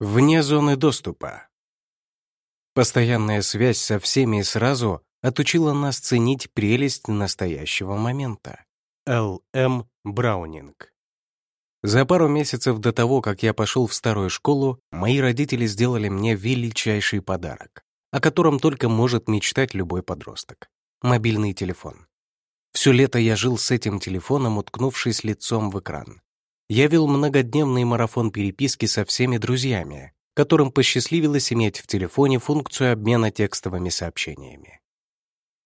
Вне зоны доступа. Постоянная связь со всеми сразу отучила нас ценить прелесть настоящего момента. Л. М. Браунинг. За пару месяцев до того, как я пошел в старую школу, мои родители сделали мне величайший подарок, о котором только может мечтать любой подросток — мобильный телефон. Все лето я жил с этим телефоном, уткнувшись лицом в экран. Я вел многодневный марафон переписки со всеми друзьями, которым посчастливилось иметь в телефоне функцию обмена текстовыми сообщениями.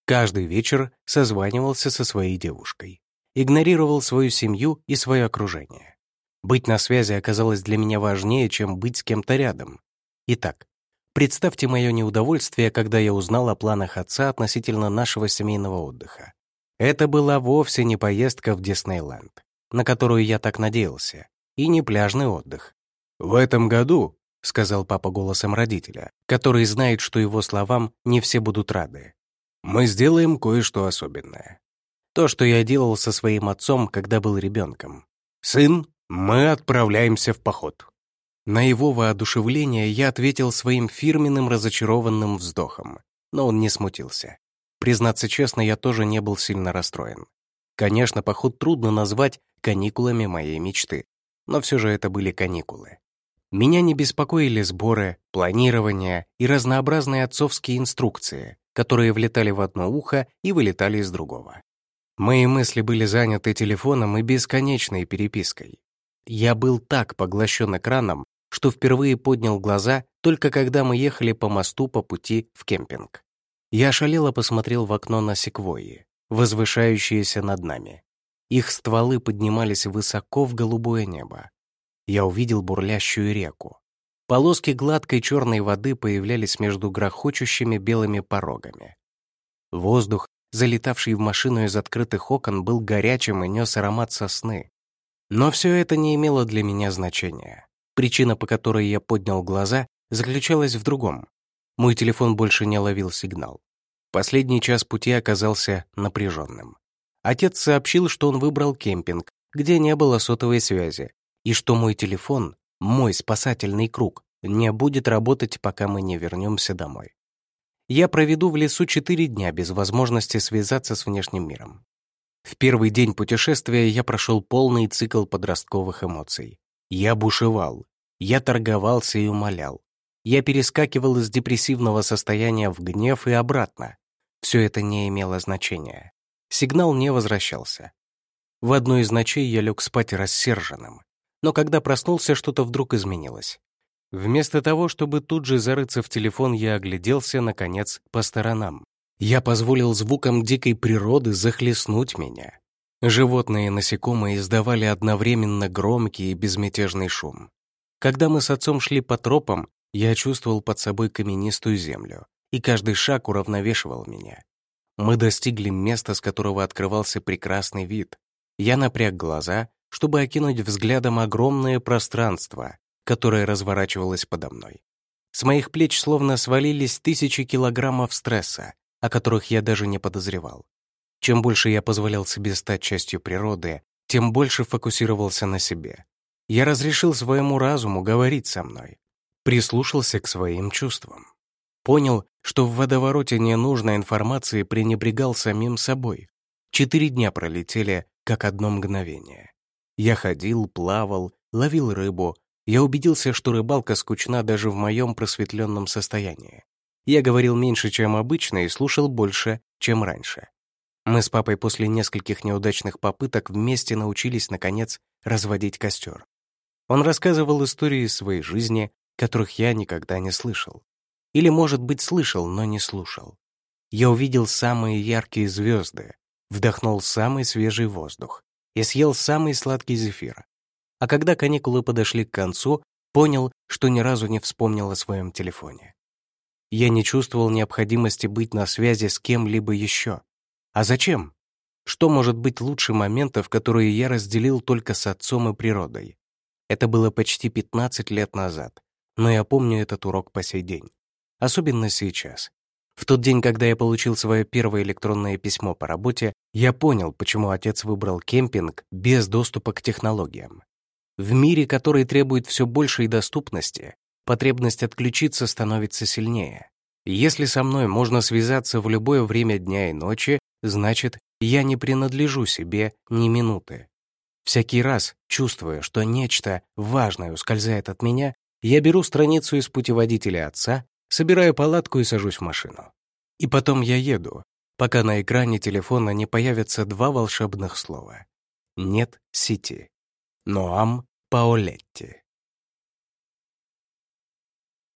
Каждый вечер созванивался со своей девушкой, игнорировал свою семью и свое окружение. Быть на связи оказалось для меня важнее, чем быть с кем-то рядом. Итак, представьте мое неудовольствие, когда я узнал о планах отца относительно нашего семейного отдыха. Это была вовсе не поездка в Диснейленд на которую я так надеялся, и не пляжный отдых. «В этом году», — сказал папа голосом родителя, который знает, что его словам не все будут рады, «мы сделаем кое-что особенное. То, что я делал со своим отцом, когда был ребенком. Сын, мы отправляемся в поход». На его воодушевление я ответил своим фирменным разочарованным вздохом, но он не смутился. Признаться честно, я тоже не был сильно расстроен. Конечно, поход трудно назвать каникулами моей мечты, но все же это были каникулы. Меня не беспокоили сборы, планирование и разнообразные отцовские инструкции, которые влетали в одно ухо и вылетали из другого. Мои мысли были заняты телефоном и бесконечной перепиской. Я был так поглощен экраном, что впервые поднял глаза только когда мы ехали по мосту по пути в кемпинг. Я ошалело посмотрел в окно на секвойи, возвышающиеся над нами. Их стволы поднимались высоко в голубое небо. Я увидел бурлящую реку. Полоски гладкой черной воды появлялись между грохочущими белыми порогами. Воздух, залетавший в машину из открытых окон, был горячим и нес аромат сосны. Но все это не имело для меня значения. Причина, по которой я поднял глаза, заключалась в другом. Мой телефон больше не ловил сигнал. Последний час пути оказался напряженным. Отец сообщил, что он выбрал кемпинг, где не было сотовой связи, и что мой телефон, мой спасательный круг, не будет работать, пока мы не вернемся домой. Я проведу в лесу четыре дня без возможности связаться с внешним миром. В первый день путешествия я прошел полный цикл подростковых эмоций. Я бушевал, я торговался и умолял. Я перескакивал из депрессивного состояния в гнев и обратно. Все это не имело значения. Сигнал не возвращался. В одну из ночей я лег спать рассерженным. Но когда проснулся, что-то вдруг изменилось. Вместо того, чтобы тут же зарыться в телефон, я огляделся, наконец, по сторонам. Я позволил звукам дикой природы захлестнуть меня. Животные и насекомые издавали одновременно громкий и безмятежный шум. Когда мы с отцом шли по тропам, я чувствовал под собой каменистую землю, и каждый шаг уравновешивал меня. Мы достигли места, с которого открывался прекрасный вид. Я напряг глаза, чтобы окинуть взглядом огромное пространство, которое разворачивалось подо мной. С моих плеч словно свалились тысячи килограммов стресса, о которых я даже не подозревал. Чем больше я позволял себе стать частью природы, тем больше фокусировался на себе. Я разрешил своему разуму говорить со мной, прислушался к своим чувствам. Понял, что в водовороте ненужной информации пренебрегал самим собой. Четыре дня пролетели, как одно мгновение. Я ходил, плавал, ловил рыбу. Я убедился, что рыбалка скучна даже в моем просветленном состоянии. Я говорил меньше, чем обычно, и слушал больше, чем раньше. Мы с папой после нескольких неудачных попыток вместе научились, наконец, разводить костер. Он рассказывал истории своей жизни, которых я никогда не слышал. Или, может быть, слышал, но не слушал. Я увидел самые яркие звезды, вдохнул самый свежий воздух и съел самый сладкий зефир. А когда каникулы подошли к концу, понял, что ни разу не вспомнил о своем телефоне. Я не чувствовал необходимости быть на связи с кем-либо еще. А зачем? Что может быть лучше моментов, которые я разделил только с отцом и природой? Это было почти 15 лет назад, но я помню этот урок по сей день. Особенно сейчас. В тот день, когда я получил свое первое электронное письмо по работе, я понял, почему отец выбрал кемпинг без доступа к технологиям. В мире, который требует все большей доступности, потребность отключиться становится сильнее. Если со мной можно связаться в любое время дня и ночи, значит, я не принадлежу себе ни минуты. Всякий раз, чувствуя, что нечто важное ускользает от меня, я беру страницу из путеводителя отца, собираю палатку и сажусь в машину. И потом я еду, пока на экране телефона не появятся два волшебных слова. Нет сети. Ноам Паолетти.